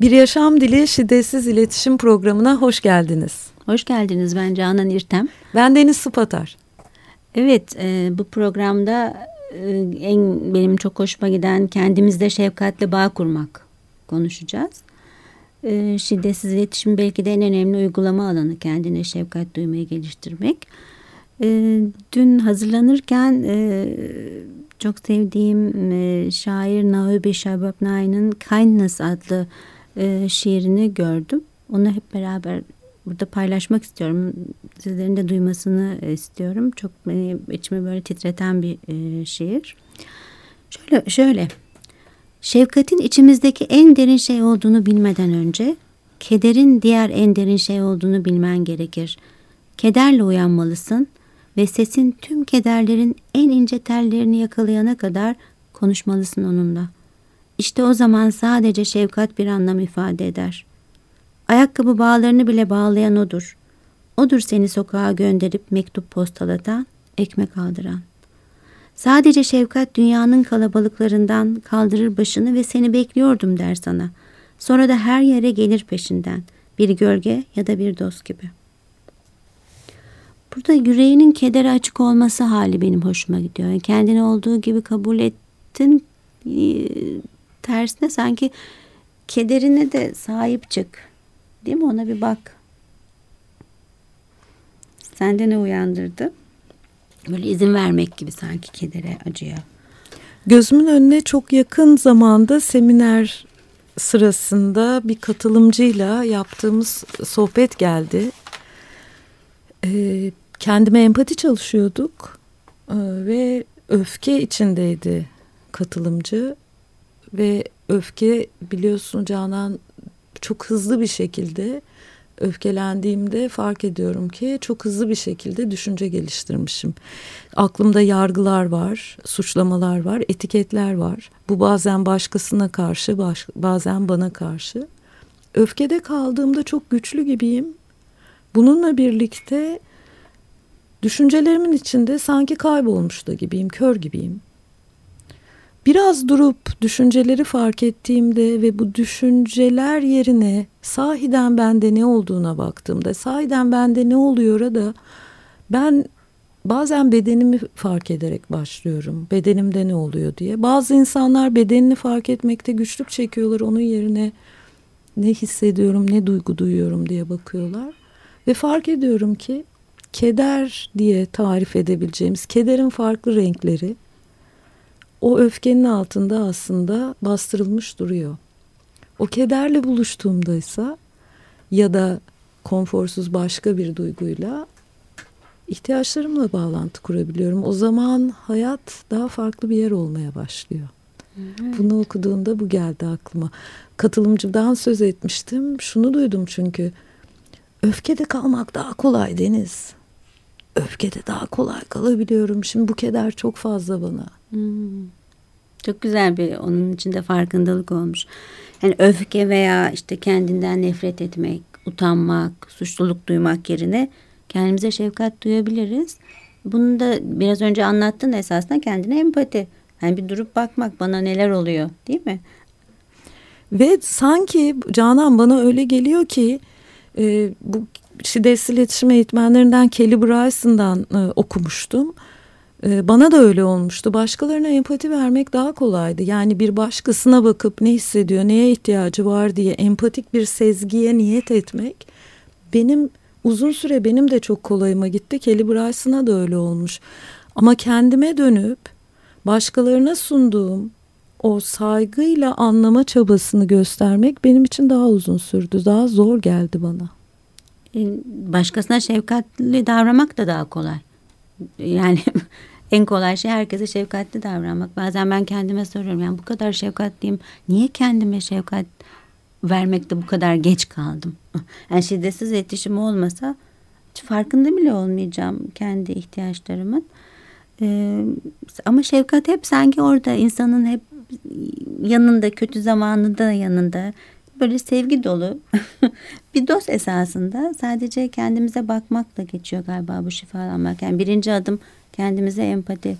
Bir Yaşam Dili Şiddetsiz İletişim Programı'na hoş geldiniz. Hoş geldiniz. Ben Canan İrtem. Ben Deniz Sıpatar. Evet, e, bu programda e, en benim çok hoşuma giden kendimizde şefkatle bağ kurmak konuşacağız. E, şiddetsiz iletişim belki de en önemli uygulama alanı kendine şefkat duymayı geliştirmek. E, dün hazırlanırken e, çok sevdiğim e, şair Naomi Shababnai'nin Kindness adlı e, şiirini gördüm. Onu hep beraber burada paylaşmak istiyorum. Sizlerin de duymasını istiyorum. Çok beni içimi böyle titreten bir e, şiir. Şöyle, şöyle. Şefkatin içimizdeki en derin şey olduğunu bilmeden önce kederin diğer en derin şey olduğunu bilmen gerekir. Kederle uyanmalısın ve sesin tüm kederlerin en ince tellerini yakalayana kadar konuşmalısın onunla. İşte o zaman sadece şefkat bir anlam ifade eder. Ayakkabı bağlarını bile bağlayan odur. Odur seni sokağa gönderip mektup postalatan, ekmek aldıran. Sadece şefkat dünyanın kalabalıklarından kaldırır başını ve seni bekliyordum der sana. Sonra da her yere gelir peşinden. Bir gölge ya da bir dost gibi. Burada yüreğinin kedere açık olması hali benim hoşuma gidiyor. Kendini olduğu gibi kabul ettin tersine sanki kederine de sahip çık. Değil mi? Ona bir bak. Sende ne uyandırdı? Böyle izin vermek gibi sanki kedere, acıya. Gözümün önüne çok yakın zamanda seminer sırasında bir katılımcıyla yaptığımız sohbet geldi. Ee, kendime empati çalışıyorduk ee, ve öfke içindeydi katılımcı ve öfke biliyorsun Canan çok hızlı bir şekilde öfkelendiğimde fark ediyorum ki çok hızlı bir şekilde düşünce geliştirmişim. Aklımda yargılar var, suçlamalar var, etiketler var. Bu bazen başkasına karşı, baş, bazen bana karşı. Öfkede kaldığımda çok güçlü gibiyim. Bununla birlikte düşüncelerimin içinde sanki kaybolmuş da gibiyim, kör gibiyim. Biraz durup düşünceleri fark ettiğimde ve bu düşünceler yerine sahiden bende ne olduğuna baktığımda, sahiden bende ne oluyor da ben bazen bedenimi fark ederek başlıyorum. Bedenimde ne oluyor diye. Bazı insanlar bedenini fark etmekte güçlük çekiyorlar. Onun yerine ne hissediyorum, ne duygu duyuyorum diye bakıyorlar. Ve fark ediyorum ki keder diye tarif edebileceğimiz kederin farklı renkleri o öfkenin altında aslında bastırılmış duruyor. O kederle buluştuğumdaysa ya da konforsuz başka bir duyguyla ihtiyaçlarımla bağlantı kurabiliyorum. O zaman hayat daha farklı bir yer olmaya başlıyor. Evet. Bunu okuduğunda bu geldi aklıma. Katılımcıdan söz etmiştim. Şunu duydum çünkü. Öfkede kalmak daha kolay Deniz. Öfkede daha kolay kalabiliyorum. Şimdi bu keder çok fazla bana. Hmm. Çok güzel bir onun içinde farkındalık olmuş. Yani öfke veya işte kendinden nefret etmek, utanmak, suçluluk duymak yerine kendimize şefkat duyabiliriz. Bunu da biraz önce anlattın esasında kendine empati. Yani bir durup bakmak bana neler oluyor değil mi? Ve sanki Canan bana öyle geliyor ki e, bu şiddetsiz iletişim eğitmenlerinden Kelly Bryson'dan e, okumuştum. Ee, bana da öyle olmuştu. Başkalarına empati vermek daha kolaydı. Yani bir başkasına bakıp ne hissediyor, neye ihtiyacı var diye empatik bir sezgiye niyet etmek benim uzun süre benim de çok kolayıma gitti. Kelly Bryson'a da öyle olmuş. Ama kendime dönüp başkalarına sunduğum o saygıyla anlama çabasını göstermek benim için daha uzun sürdü. Daha zor geldi bana. Ee, başkasına şefkatli davranmak da daha kolay. Yani en kolay şey herkese şefkatli davranmak. Bazen ben kendime soruyorum yani bu kadar şefkatliyim. Niye kendime şefkat vermekte bu kadar geç kaldım? Yani şiddetsiz iletişim olmasa hiç farkında bile olmayacağım kendi ihtiyaçlarımın. Ee, ama şefkat hep sanki orada insanın hep yanında kötü zamanında yanında böyle sevgi dolu bir dost esasında sadece kendimize bakmakla geçiyor galiba bu şifalanmak. Yani birinci adım kendimize empati.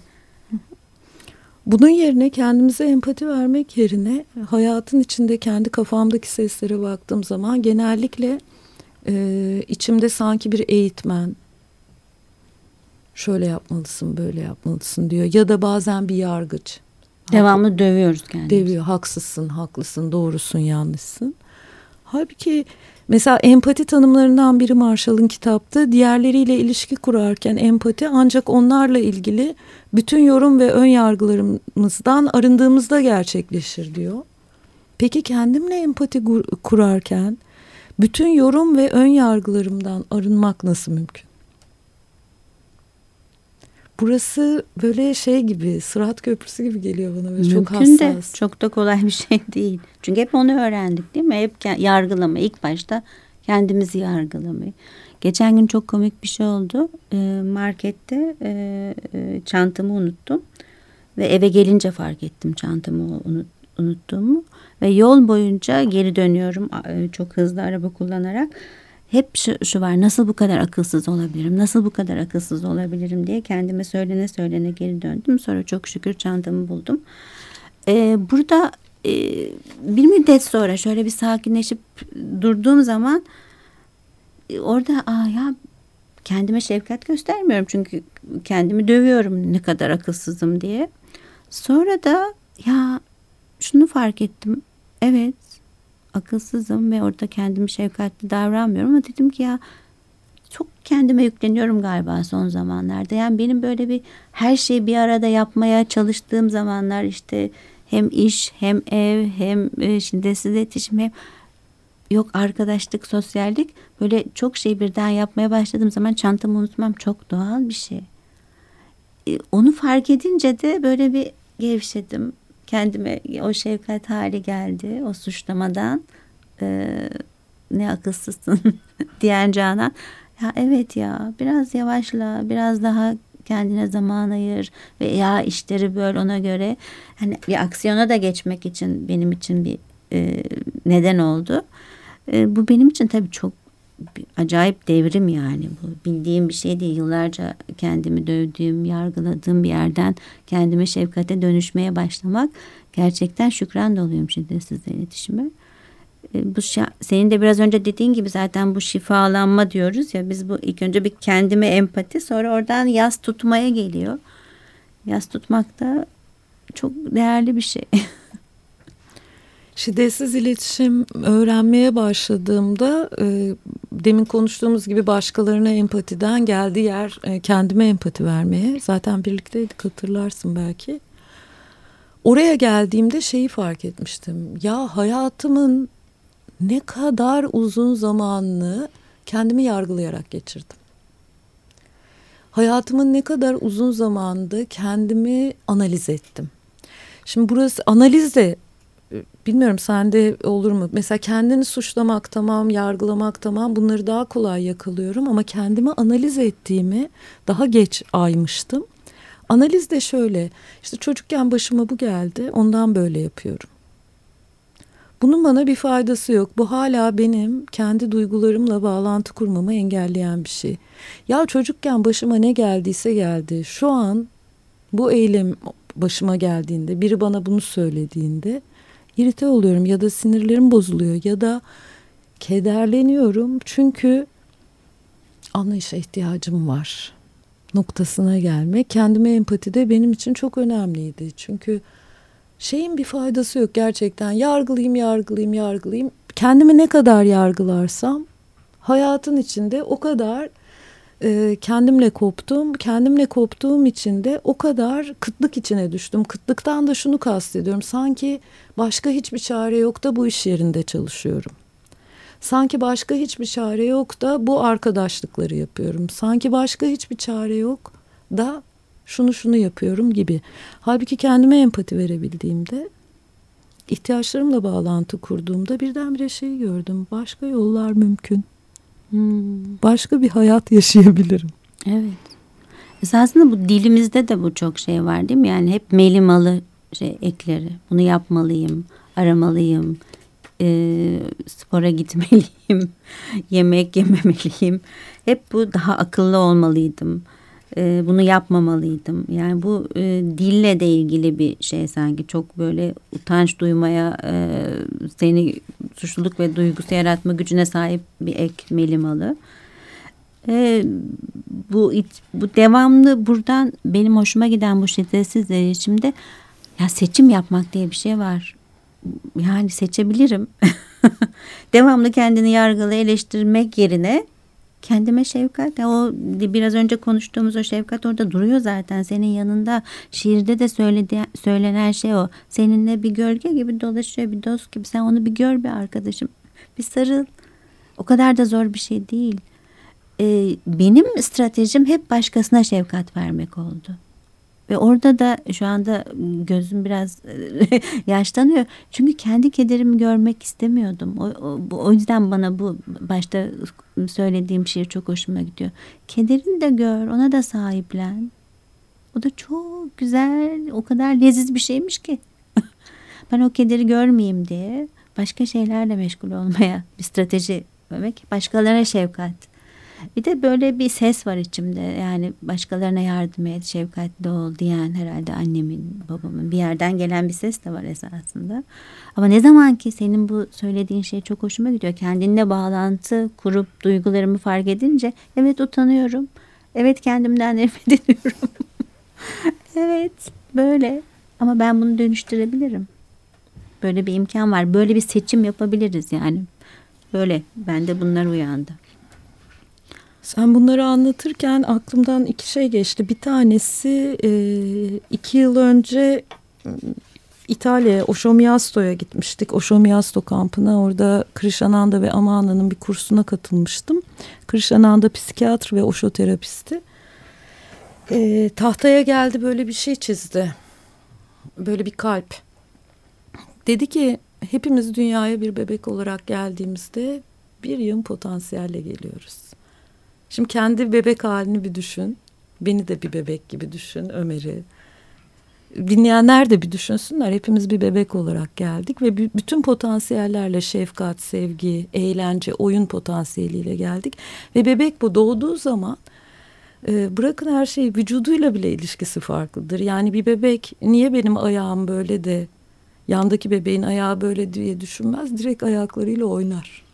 Bunun yerine kendimize empati vermek yerine hayatın içinde kendi kafamdaki seslere baktığım zaman genellikle e, içimde sanki bir eğitmen şöyle yapmalısın böyle yapmalısın diyor ya da bazen bir yargıç. Devamlı dövüyoruz kendimizi. Dövüyor haksızsın haklısın doğrusun yanlışsın. Halbuki mesela empati tanımlarından biri Marshall'ın kitapta diğerleriyle ilişki kurarken empati ancak onlarla ilgili bütün yorum ve ön yargılarımızdan arındığımızda gerçekleşir diyor. Peki kendimle empati kurarken bütün yorum ve ön yargılarımdan arınmak nasıl mümkün? Burası böyle şey gibi sırat köprüsü gibi geliyor bana. Böyle Mümkün çok hassas. de çok da kolay bir şey değil. Çünkü hep onu öğrendik değil mi? Hep yargılama ilk başta kendimizi yargılamayı. Geçen gün çok komik bir şey oldu. E, markette e, e, çantamı unuttum. Ve eve gelince fark ettim çantamı unut, unuttuğumu. Ve yol boyunca geri dönüyorum e, çok hızlı araba kullanarak. Hep şu, şu var nasıl bu kadar akılsız olabilirim, nasıl bu kadar akılsız olabilirim diye kendime söylene söylene geri döndüm. Sonra çok şükür çantamı buldum. Ee, burada e, bir müddet sonra şöyle bir sakinleşip durduğum zaman e, orada aa ya kendime şefkat göstermiyorum çünkü kendimi dövüyorum ne kadar akılsızım diye. Sonra da ya şunu fark ettim. Evet akılsızım ve orada kendimi şefkatli davranmıyorum ama dedim ki ya çok kendime yükleniyorum galiba son zamanlarda. Yani benim böyle bir her şeyi bir arada yapmaya çalıştığım zamanlar işte hem iş hem ev hem e, şiddetsiz iletişim hem yok arkadaşlık, sosyallik böyle çok şey birden yapmaya başladığım zaman çantamı unutmam çok doğal bir şey. E, onu fark edince de böyle bir gevşedim kendime o şefkat hali geldi o suçlamadan. E, ne akılsızsın diyen Canan. Ya evet ya biraz yavaşla biraz daha kendine zaman ayır ve ya işleri böyle ona göre. Hani bir aksiyona da geçmek için benim için bir e, neden oldu. E, bu benim için tabii çok acayip devrim yani bu bildiğim bir şey değil yıllarca kendimi dövdüğüm yargıladığım bir yerden kendime şefkate dönüşmeye başlamak gerçekten şükran doluyum şiddetsiz iletişime. E, bu senin de biraz önce dediğin gibi zaten bu şifalanma diyoruz ya biz bu ilk önce bir kendime empati sonra oradan yas tutmaya geliyor. Yas tutmak da çok değerli bir şey. Şiddetsiz iletişim öğrenmeye başladığımda e, demin konuştuğumuz gibi başkalarına empatiden geldi yer e, kendime empati vermeye. Zaten birlikteydik hatırlarsın belki. Oraya geldiğimde şeyi fark etmiştim. Ya hayatımın ne kadar uzun zamanını kendimi yargılayarak geçirdim. Hayatımın ne kadar uzun zamanda kendimi analiz ettim. Şimdi burası analiz de bilmiyorum sende olur mu? Mesela kendini suçlamak tamam, yargılamak tamam bunları daha kolay yakalıyorum ama kendimi analiz ettiğimi daha geç aymıştım. Analiz de şöyle işte çocukken başıma bu geldi ondan böyle yapıyorum. Bunun bana bir faydası yok. Bu hala benim kendi duygularımla bağlantı kurmamı engelleyen bir şey. Ya çocukken başıma ne geldiyse geldi. Şu an bu eylem başıma geldiğinde, biri bana bunu söylediğinde irite oluyorum ya da sinirlerim bozuluyor ya da kederleniyorum. Çünkü anlayışa ihtiyacım var noktasına gelmek kendime empati de benim için çok önemliydi. Çünkü şeyin bir faydası yok gerçekten. Yargılayayım, yargılayayım, yargılayayım. Kendimi ne kadar yargılarsam hayatın içinde o kadar e, kendimle koptum. Kendimle koptuğum için de o kadar kıtlık içine düştüm. Kıtlıktan da şunu kastediyorum. Sanki başka hiçbir çare yok da bu iş yerinde çalışıyorum. Sanki başka hiçbir çare yok da bu arkadaşlıkları yapıyorum. Sanki başka hiçbir çare yok da şunu şunu yapıyorum gibi. Halbuki kendime empati verebildiğimde ihtiyaçlarımla bağlantı kurduğumda birdenbire şey gördüm. Başka yollar mümkün. Hmm. Başka bir hayat yaşayabilirim. Evet. Esasında bu dilimizde de bu çok şey var değil mi? Yani hep melimalı şey ekleri. Bunu yapmalıyım, aramalıyım, e, spora gitmeliyim, yemek yememeliyim. Hep bu daha akıllı olmalıydım. E, bunu yapmamalıydım. Yani bu e, dille de ilgili bir şey sanki çok böyle utanç duymaya e, seni suçluluk ve duygusu yaratma gücüne sahip bir ek melimalı. E, bu bu devamlı buradan benim hoşuma giden bu şiddetsiz iletişimde ya seçim yapmak diye bir şey var. Yani seçebilirim. devamlı kendini yargılı eleştirmek yerine kendime şefkat o biraz önce konuştuğumuz o şefkat orada duruyor zaten. Senin yanında şiirde de söyledi, söylenen şey o. Seninle bir gölge gibi dolaşıyor bir dost gibi. Sen onu bir gör bir arkadaşım. Bir sarıl. O kadar da zor bir şey değil. Ee, benim stratejim hep başkasına şefkat vermek oldu ve orada da şu anda gözüm biraz yaşlanıyor. Çünkü kendi kederimi görmek istemiyordum. O, o, o yüzden bana bu başta söylediğim şiir çok hoşuma gidiyor. Kederini de gör, ona da sahiplen. O da çok güzel, o kadar leziz bir şeymiş ki. ben o kederi görmeyeyim diye başka şeylerle meşgul olmaya bir strateji demek. Başkalarına şefkat. Bir de böyle bir ses var içimde. Yani başkalarına yardım et, şefkatli ol diyen herhalde annemin, babamın bir yerden gelen bir ses de var esasında. Ama ne zaman ki senin bu söylediğin şey çok hoşuma gidiyor. Kendinle bağlantı kurup duygularımı fark edince evet utanıyorum. Evet kendimden nefret ediyorum. evet böyle ama ben bunu dönüştürebilirim. Böyle bir imkan var. Böyle bir seçim yapabiliriz yani. Böyle bende bunlar uyandı. Sen bunları anlatırken aklımdan iki şey geçti. Bir tanesi e, iki yıl önce İtalya'ya Oşomyasto'ya gitmiştik. Oşomyasto kampına orada Krishananda ve Amana'nın bir kursuna katılmıştım. Krishananda psikiyatr ve oşoterapisti. E, tahtaya geldi böyle bir şey çizdi. Böyle bir kalp. Dedi ki hepimiz dünyaya bir bebek olarak geldiğimizde bir yığın potansiyelle geliyoruz. Şimdi kendi bebek halini bir düşün. Beni de bir bebek gibi düşün Ömer'i. Dinleyenler de bir düşünsünler. Hepimiz bir bebek olarak geldik ve bütün potansiyellerle şefkat, sevgi, eğlence, oyun potansiyeliyle geldik. Ve bebek bu doğduğu zaman e, bırakın her şeyi vücuduyla bile ilişkisi farklıdır. Yani bir bebek niye benim ayağım böyle de yandaki bebeğin ayağı böyle diye düşünmez. Direkt ayaklarıyla oynar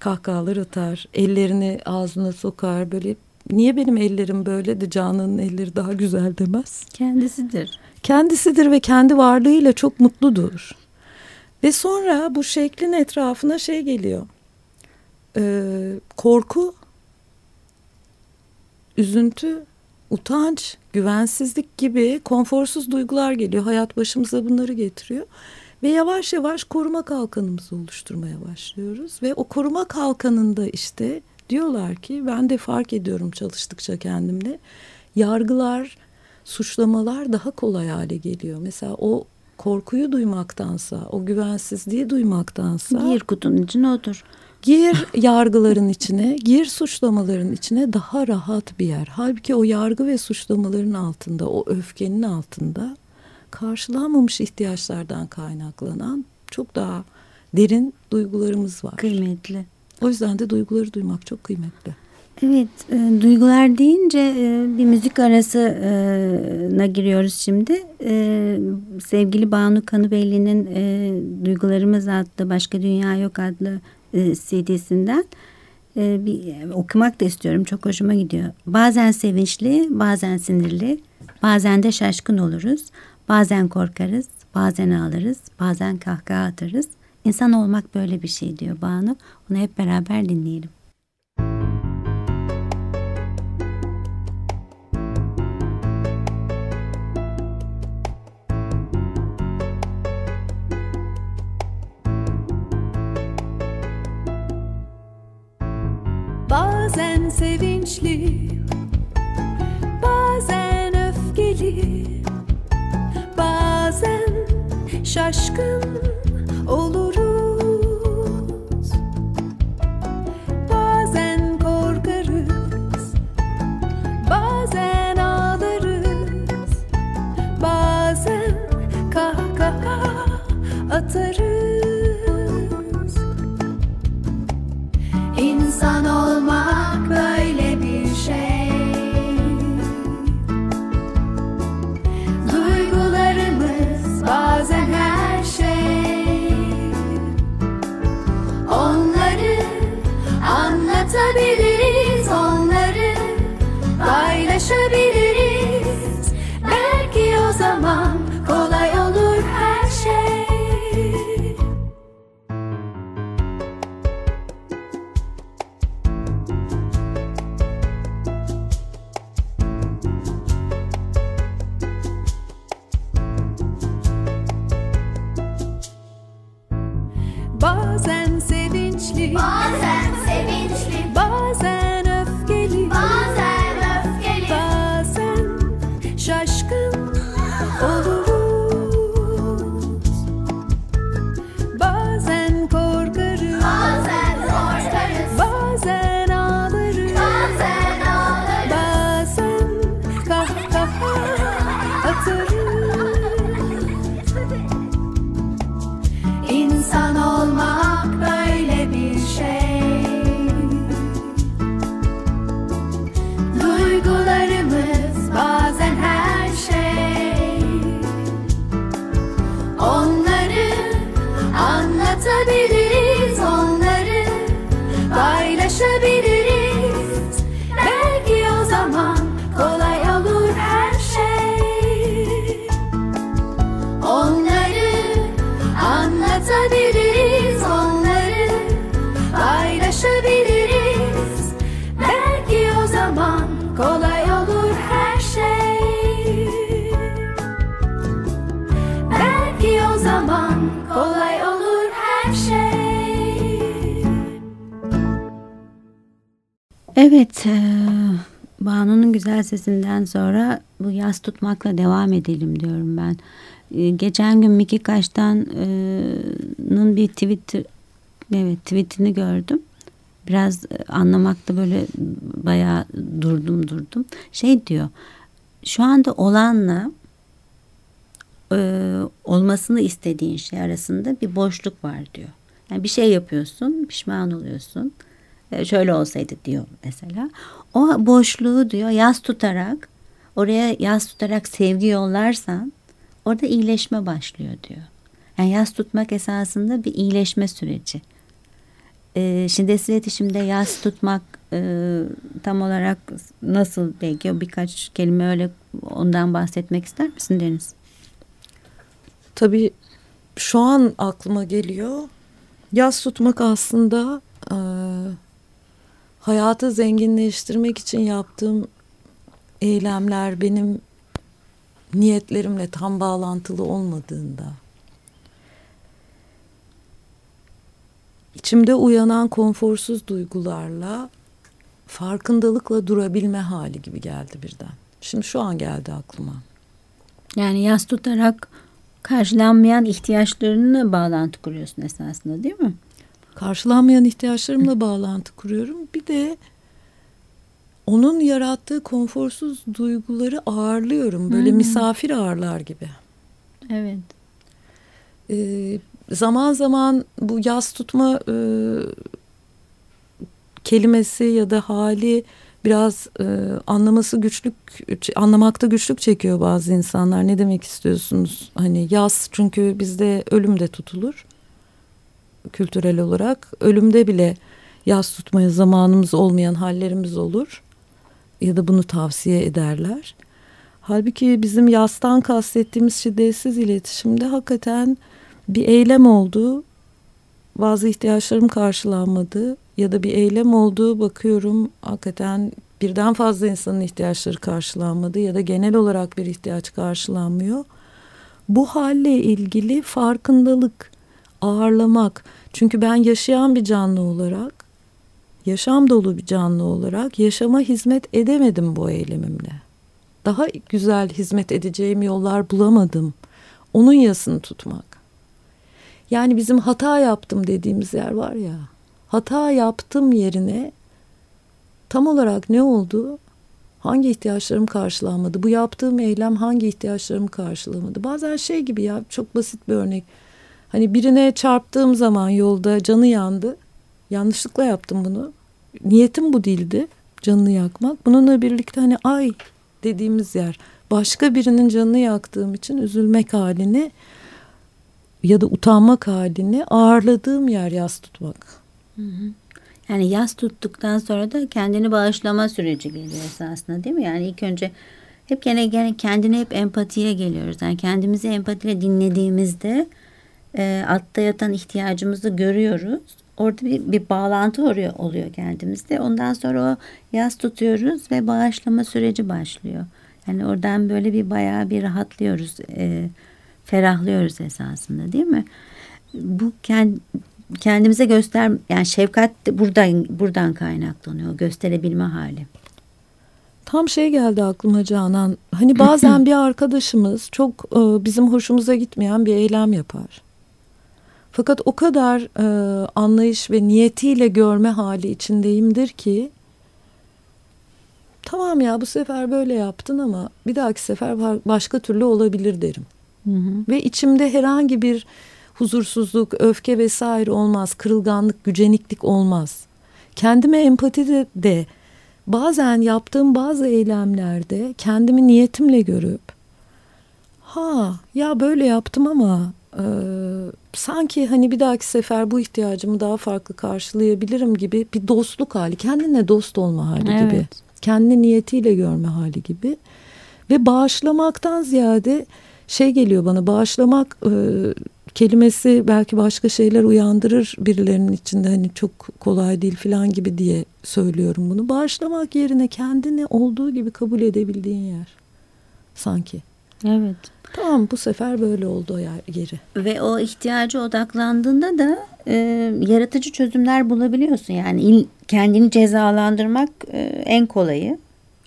kahkahalar atar, ellerini ağzına sokar böyle niye benim ellerim böyle de Canan'ın elleri daha güzel demez. Kendisidir. Kendisidir ve kendi varlığıyla çok mutludur. Ve sonra bu şeklin etrafına şey geliyor. Ee, korku, üzüntü, utanç, güvensizlik gibi konforsuz duygular geliyor. Hayat başımıza bunları getiriyor. Ve yavaş yavaş koruma kalkanımızı oluşturmaya başlıyoruz. Ve o koruma kalkanında işte diyorlar ki ben de fark ediyorum çalıştıkça kendimle. Yargılar, suçlamalar daha kolay hale geliyor. Mesela o korkuyu duymaktansa, o güvensizliği duymaktansa... Gir kutunun içine otur. Gir yargıların içine, gir suçlamaların içine daha rahat bir yer. Halbuki o yargı ve suçlamaların altında, o öfkenin altında karşılanmamış ihtiyaçlardan kaynaklanan çok daha derin duygularımız var. Kıymetli. O yüzden de duyguları duymak çok kıymetli. Evet, e, duygular deyince e, bir müzik arasına giriyoruz şimdi. E, sevgili Banu Kanıbelli'nin e, Duygularımız adlı Başka Dünya Yok adlı e, CD'sinden e, bir okumak da istiyorum. Çok hoşuma gidiyor. Bazen sevinçli, bazen sinirli, bazen de şaşkın oluruz. Bazen korkarız, bazen ağlarız, bazen kahkaha atarız. İnsan olmak böyle bir şey diyor Banu. Onu hep beraber dinleyelim. Bazen sevinçli, Evet, eee, Banu'nun güzel sesinden sonra bu yaz tutmakla devam edelim diyorum ben. Eee, geçen gün Miki Kaştan'ın bir Twitter, evet tweetini gördüm. Biraz e, anlamakta böyle bayağı durdum durdum. Şey diyor, şu anda olanla eee, olmasını istediğin şey arasında bir boşluk var diyor. Yani bir şey yapıyorsun, pişman oluyorsun. E, şöyle olsaydı diyor mesela. O boşluğu diyor yaz tutarak oraya yaz tutarak sevgi yollarsan orada iyileşme başlıyor diyor. Yani yaz tutmak esasında bir iyileşme süreci. E, şiddetsiz iletişimde yaz tutmak e, tam olarak nasıl belki birkaç kelime öyle ondan bahsetmek ister misin Deniz? Tabii şu an aklıma geliyor. Yaz tutmak aslında e, hayatı zenginleştirmek için yaptığım eylemler benim niyetlerimle tam bağlantılı olmadığında içimde uyanan konforsuz duygularla farkındalıkla durabilme hali gibi geldi birden. Şimdi şu an geldi aklıma. Yani yaz tutarak karşılanmayan ihtiyaçlarını bağlantı kuruyorsun esasında değil mi? Karşılanmayan ihtiyaçlarımla bağlantı kuruyorum. Bir de onun yarattığı konforsuz duyguları ağırlıyorum. Böyle Hmm. misafir ağırlar gibi. Evet. Ee, zaman zaman bu yaz tutma e, kelimesi ya da hali biraz e, anlaması güçlük anlamakta güçlük çekiyor bazı insanlar. Ne demek istiyorsunuz? Hani yaz çünkü bizde ölüm de tutulur kültürel olarak. Ölümde bile yaz tutmaya zamanımız olmayan hallerimiz olur. Ya da bunu tavsiye ederler. Halbuki bizim yastan kastettiğimiz şiddetsiz iletişimde hakikaten bir eylem oldu. Bazı ihtiyaçlarım karşılanmadı ya da bir eylem oldu bakıyorum hakikaten birden fazla insanın ihtiyaçları karşılanmadı ya da genel olarak bir ihtiyaç karşılanmıyor. Bu halle ilgili farkındalık, ağırlamak. Çünkü ben yaşayan bir canlı olarak, yaşam dolu bir canlı olarak yaşama hizmet edemedim bu eylemimle. Daha güzel hizmet edeceğim yollar bulamadım. Onun yasını tutmak. Yani bizim hata yaptım dediğimiz yer var ya. Hata yaptım yerine tam olarak ne oldu? Hangi ihtiyaçlarım karşılanmadı? Bu yaptığım eylem hangi ihtiyaçlarımı karşılamadı? Bazen şey gibi ya çok basit bir örnek. Hani birine çarptığım zaman yolda canı yandı. Yanlışlıkla yaptım bunu. Niyetim bu değildi. Canını yakmak. Bununla birlikte hani ay dediğimiz yer. Başka birinin canını yaktığım için üzülmek halini ya da utanmak halini ağırladığım yer yas tutmak. Yani yaz tuttuktan sonra da kendini bağışlama süreci geliyor esasında değil mi? Yani ilk önce hep gene gene kendine hep empatiye geliyoruz. Yani kendimizi empatiyle dinlediğimizde e, altta yatan ihtiyacımızı görüyoruz. Orada bir, bir bağlantı oluyor, oluyor kendimizde. Ondan sonra o yaz tutuyoruz ve bağışlama süreci başlıyor. Yani oradan böyle bir bayağı bir rahatlıyoruz. e, ferahlıyoruz esasında değil mi? Bu kendi kendimize göster yani şefkat buradan buradan kaynaklanıyor gösterebilme hali. Tam şey geldi aklıma Canan. Hani bazen bir arkadaşımız çok e, bizim hoşumuza gitmeyen bir eylem yapar. Fakat o kadar e, anlayış ve niyetiyle görme hali içindeyimdir ki tamam ya bu sefer böyle yaptın ama bir dahaki sefer başka türlü olabilir derim. Hı hı. Ve içimde herhangi bir huzursuzluk, öfke vesaire olmaz. Kırılganlık, güceniklik olmaz. Kendime empati de, de bazen yaptığım bazı eylemlerde kendimi niyetimle görüp ha ya böyle yaptım ama e, sanki hani bir dahaki sefer bu ihtiyacımı daha farklı karşılayabilirim gibi bir dostluk hali kendine dost olma hali evet. gibi kendi niyetiyle görme hali gibi ve bağışlamaktan ziyade şey geliyor bana bağışlamak e, kelimesi belki başka şeyler uyandırır birilerinin içinde hani çok kolay değil falan gibi diye söylüyorum bunu. Bağışlamak yerine kendini olduğu gibi kabul edebildiğin yer sanki. Evet. Tamam bu sefer böyle oldu yeri. Ve o ihtiyacı odaklandığında da e, yaratıcı çözümler bulabiliyorsun. Yani il, kendini cezalandırmak e, en kolayı.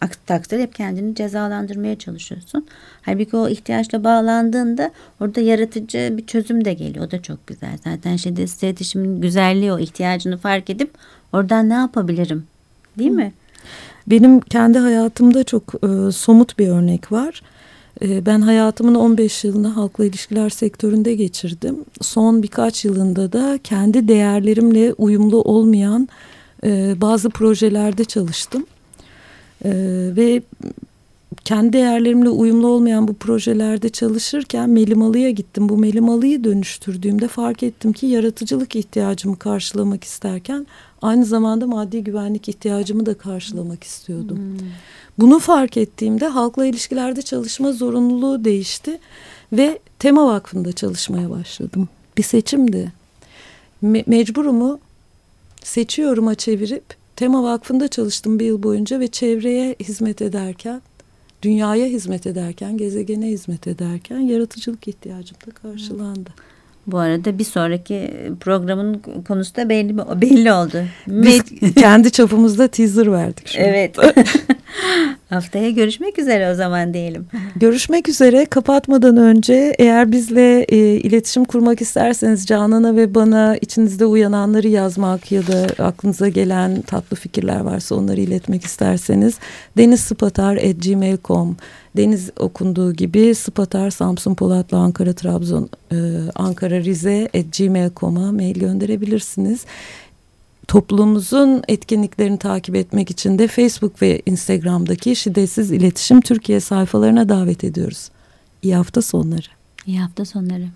Aksi takdirde hep kendini cezalandırmaya çalışıyorsun. Halbuki o ihtiyaçla bağlandığında orada yaratıcı bir çözüm de geliyor. O da çok güzel. Zaten şeyde iletişimin güzelliği o ihtiyacını fark edip oradan ne yapabilirim değil mi? Benim kendi hayatımda çok e, somut bir örnek var. E, ben hayatımın 15 yılını halkla ilişkiler sektöründe geçirdim. Son birkaç yılında da kendi değerlerimle uyumlu olmayan e, bazı projelerde çalıştım. Ee, ve kendi değerlerimle uyumlu olmayan bu projelerde çalışırken Melimalı'ya gittim. Bu Melimalı'yı dönüştürdüğümde fark ettim ki yaratıcılık ihtiyacımı karşılamak isterken aynı zamanda maddi güvenlik ihtiyacımı da karşılamak istiyordum. Hmm. Bunu fark ettiğimde halkla ilişkilerde çalışma zorunluluğu değişti ve Tema Vakfı'nda çalışmaya başladım. Bir seçimdi. Me mecburumu seçiyorum'a çevirip Tema Vakfı'nda çalıştım bir yıl boyunca ve çevreye hizmet ederken, dünyaya hizmet ederken, gezegene hizmet ederken yaratıcılık ihtiyacım da karşılandı. Bu arada bir sonraki programın konusu da belli belli oldu. Biz kendi çapımızda teaser verdik. Şu evet. Haftaya görüşmek üzere o zaman diyelim. Görüşmek üzere. Kapatmadan önce eğer bizle e, iletişim kurmak isterseniz Canan'a ve bana içinizde uyananları yazmak ya da aklınıza gelen tatlı fikirler varsa onları iletmek isterseniz denizspatar.gmail.com Deniz okunduğu gibi Spatar, Samsun, Polatlı, Ankara, Trabzon, e, Ankara, Rize gmail.com'a mail gönderebilirsiniz. Toplumumuzun etkinliklerini takip etmek için de Facebook ve Instagram'daki Şiddetsiz İletişim Türkiye sayfalarına davet ediyoruz. İyi hafta sonları. İyi hafta sonları.